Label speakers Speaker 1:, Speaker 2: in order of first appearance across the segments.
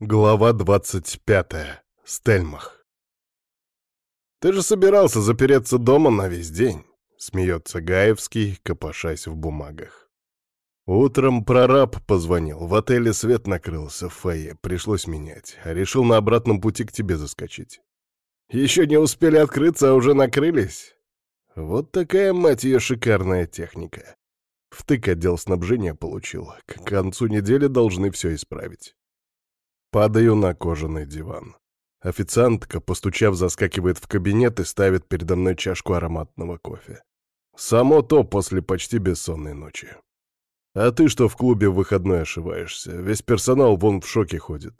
Speaker 1: Глава двадцать пятая. Стельмах. «Ты же собирался запереться дома на весь день», — смеется Гаевский, копошась в бумагах. Утром прораб позвонил, в отеле свет накрылся в фойе, пришлось менять, а решил на обратном пути к тебе заскочить. Еще не успели открыться, а уже накрылись? Вот такая, мать ее, шикарная техника. Втык отдел снабжения получил, к концу недели должны все исправить. Падаю на кожаный диван. Официантка, постучав, заскакивает в кабинет и ставит передо мной чашку ароматного кофе. Само то после почти бессонной ночи. А ты что в клубе в выходной ошиваешься? Весь персонал вон в шоке ходит.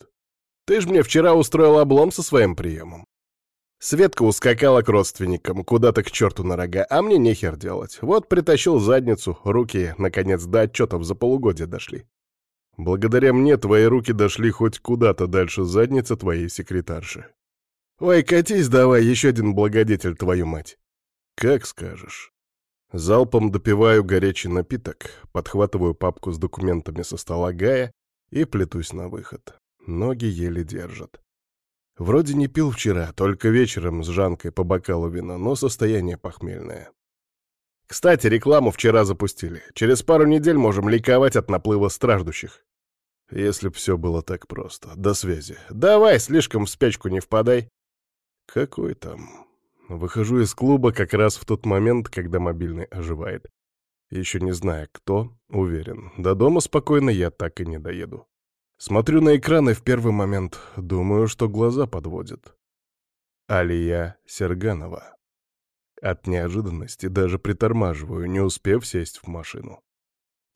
Speaker 1: Ты ж мне вчера устроил облом со своим приемом. Светка ускакала к родственникам, куда-то к черту на рога, а мне нехер делать. Вот притащил задницу, руки, наконец, до отчетов за полугодие дошли. Благодаря мне твои руки дошли хоть куда-то дальше задницы твоей секретарши. Ой, катись давай, еще один благодетель, твою мать. Как скажешь. Залпом допиваю горячий напиток, подхватываю папку с документами со стола Гая и плетусь на выход. Ноги еле держат. Вроде не пил вчера, только вечером с Жанкой по бокалу вина, но состояние похмельное. Кстати, рекламу вчера запустили. Через пару недель можем ликовать от наплыва страждущих. Если б все было так просто. До связи. Давай, слишком в спячку не впадай. Какой там? Выхожу из клуба как раз в тот момент, когда мобильный оживает. Еще не зная, кто, уверен. До дома спокойно я так и не доеду. Смотрю на экран и в первый момент думаю, что глаза подводят. Алия Серганова. От неожиданности даже притормаживаю, не успев сесть в машину.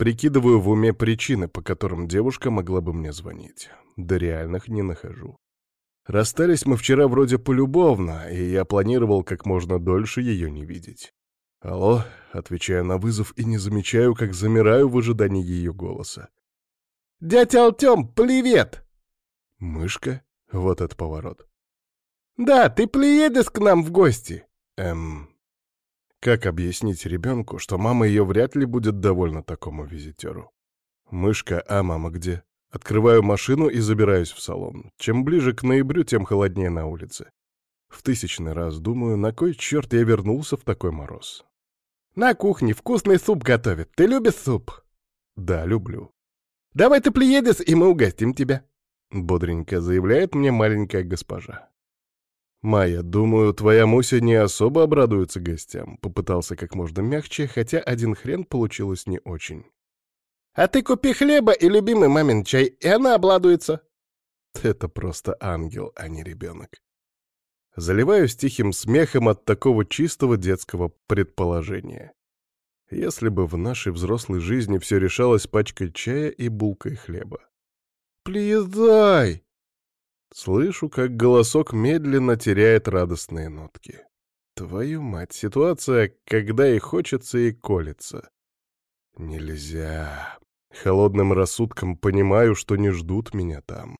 Speaker 1: Прикидываю в уме причины, по которым девушка могла бы мне звонить. Да реальных не нахожу. Расстались мы вчера вроде полюбовно, и я планировал как можно дольше ее не видеть. «Алло», — отвечаю на вызов и не замечаю, как замираю в ожидании ее голоса. «Дядя Алтем, привет!» «Мышка?» Вот этот поворот. «Да, ты приедешь к нам в гости?» «Эм, как объяснить ребенку, что мама ее вряд ли будет довольна такому визитеру? Мышка, а мама где? Открываю машину и забираюсь в салон. Чем ближе к ноябрю, тем холоднее на улице. В тысячный раз думаю, на кой черт я вернулся в такой мороз. «На кухне вкусный суп готовят. Ты любишь суп?» «Да, люблю». «Давай ты приедешь, и мы угостим тебя», — бодренько заявляет мне маленькая госпожа. «Майя, думаю, твоя Муся не особо обрадуется гостям», — попытался как можно мягче, хотя один хрен получилось не очень. «А ты купи хлеба и любимый мамин чай, и она обладуется». Это просто ангел, а не ребенок. Заливаюсь тихим смехом от такого чистого детского предположения. Если бы в нашей взрослой жизни все решалось пачкой чая и булкой хлеба. «Плезай!» Слышу, как голосок медленно теряет радостные нотки. Твою мать, ситуация, когда и хочется, и колется. Нельзя. Холодным рассудком понимаю, что не ждут меня там.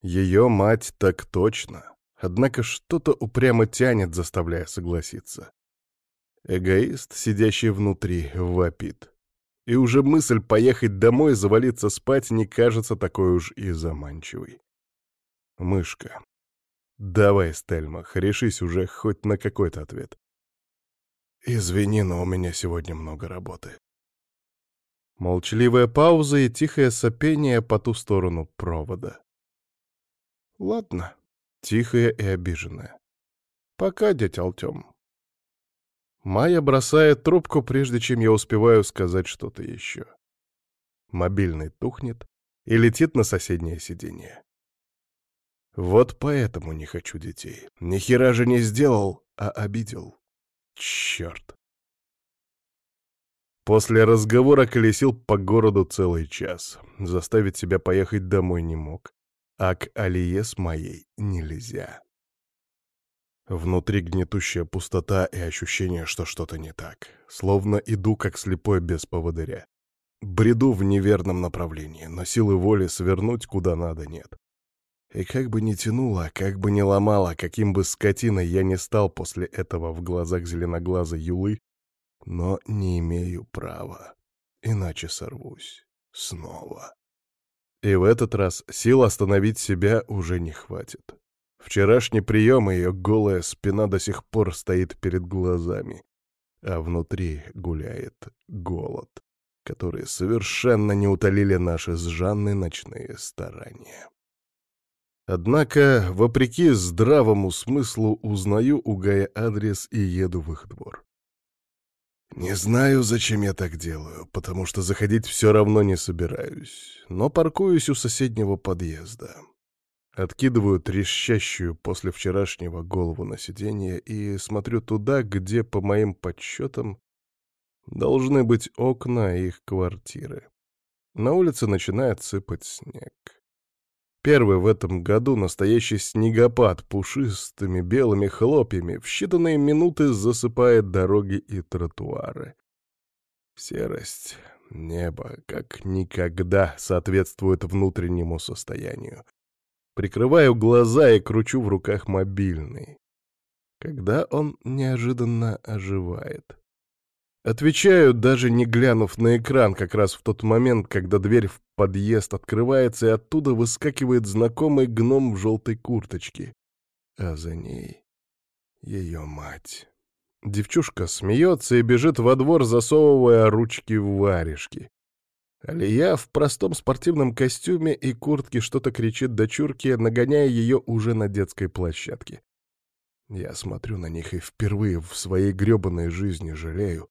Speaker 1: Ее мать так точно. Однако что-то упрямо тянет, заставляя согласиться. Эгоист, сидящий внутри, вопит. И уже мысль поехать домой и завалиться спать не кажется такой уж и заманчивой. Мышка. Давай, Стельмах, решись уже хоть на какой-то ответ. Извини, но у меня сегодня много работы. Молчаливая пауза и тихое сопение по ту сторону провода. Ладно, тихая и обиженная. Пока, дядя Алтем. Майя бросает трубку, прежде чем я успеваю сказать что-то еще. Мобильный тухнет и летит на соседнее сиденье. Вот поэтому не хочу детей. Ни хера же не сделал, а обидел. Черт. После разговора колесил по городу целый час. Заставить себя поехать домой не мог. А к Алие с моей нельзя. Внутри гнетущая пустота и ощущение, что что-то не так. Словно иду, как слепой без поводыря. Бреду в неверном направлении, но силы воли свернуть куда надо нет. И как бы ни тянуло, как бы ни ломало, каким бы скотиной я не стал после этого в глазах зеленоглазой Юлы, но не имею права, иначе сорвусь снова. И в этот раз сил остановить себя уже не хватит. Вчерашний прием ее голая спина до сих пор стоит перед глазами, а внутри гуляет голод, который совершенно не утолили наши с Жанной ночные старания. Однако, вопреки здравому смыслу, узнаю у Гая адрес и еду в их двор. Не знаю, зачем я так делаю, потому что заходить все равно не собираюсь, но паркуюсь у соседнего подъезда. Откидываю трещащую после вчерашнего голову на сиденье и смотрю туда, где, по моим подсчетам, должны быть окна их квартиры. На улице начинает сыпать снег. Первый в этом году настоящий снегопад пушистыми белыми хлопьями в считанные минуты засыпает дороги и тротуары. Серость, небо, как никогда соответствует внутреннему состоянию. Прикрываю глаза и кручу в руках мобильный. Когда он неожиданно оживает. Отвечаю, даже не глянув на экран, как раз в тот момент, когда дверь в подъезд открывается, и оттуда выскакивает знакомый гном в желтой курточке. А за ней ее мать. Девчушка смеется и бежит во двор, засовывая ручки в варежки. Алия в простом спортивном костюме и куртке что-то кричит дочурке, нагоняя ее уже на детской площадке. Я смотрю на них и впервые в своей гребаной жизни жалею,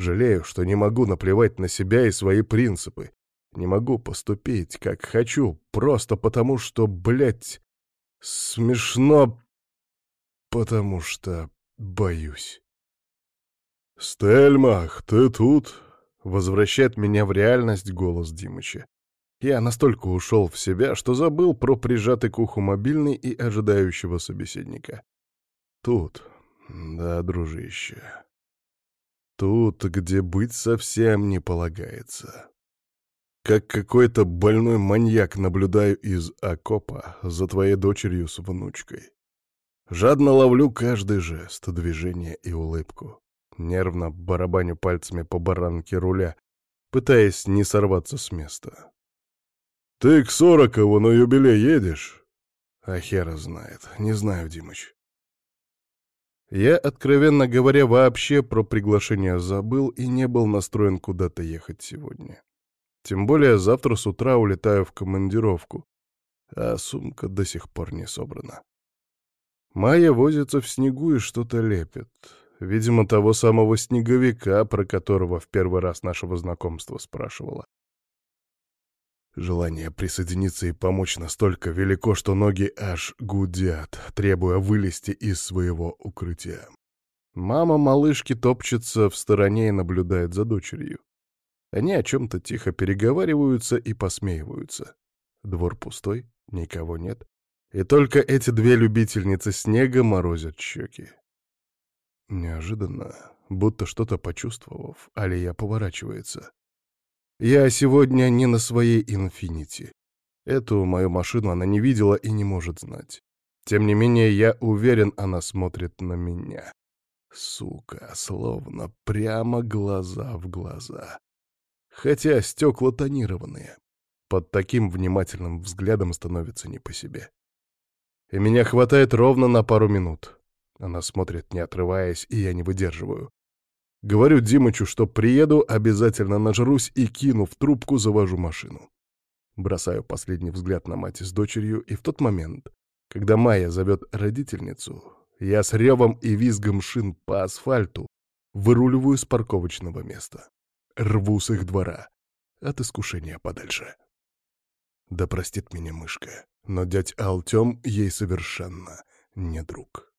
Speaker 1: Жалею, что не могу наплевать на себя и свои принципы. Не могу поступить, как хочу, просто потому что, блядь, смешно, потому что боюсь. «Стельмах, ты тут?» — возвращает меня в реальность голос Димыча. Я настолько ушел в себя, что забыл про прижатый к уху мобильный и ожидающего собеседника. «Тут, да, дружище». Тут, где быть совсем не полагается. Как какой-то больной маньяк наблюдаю из окопа за твоей дочерью с внучкой. Жадно ловлю каждый жест, движение и улыбку. Нервно барабаню пальцами по баранке руля, пытаясь не сорваться с места. «Ты к Сорокову на юбилей едешь?» «А хера знает. Не знаю, Димыч. Я, откровенно говоря, вообще про приглашение забыл и не был настроен куда-то ехать сегодня. Тем более завтра с утра улетаю в командировку, а сумка до сих пор не собрана. Майя возится в снегу и что-то лепит. Видимо, того самого снеговика, про которого в первый раз нашего знакомства спрашивала. Желание присоединиться и помочь настолько велико, что ноги аж гудят, требуя вылезти из своего укрытия. Мама малышки топчется в стороне и наблюдает за дочерью. Они о чем-то тихо переговариваются и посмеиваются. Двор пустой, никого нет. И только эти две любительницы снега морозят щеки. Неожиданно, будто что-то почувствовав, Алия поворачивается. Я сегодня не на своей «Инфинити». Эту мою машину она не видела и не может знать. Тем не менее, я уверен, она смотрит на меня. Сука, словно прямо глаза в глаза. Хотя стекла тонированные. Под таким внимательным взглядом становится не по себе. И меня хватает ровно на пару минут. Она смотрит, не отрываясь, и я не выдерживаю. Говорю Димычу, что приеду, обязательно нажрусь и, кинув трубку, завожу машину. Бросаю последний взгляд на мать с дочерью, и в тот момент, когда Майя зовет родительницу, я с ревом и визгом шин по асфальту выруливаю с парковочного места. Рву с их двора. От искушения подальше. Да простит меня мышка, но дядь Алтем ей совершенно не друг.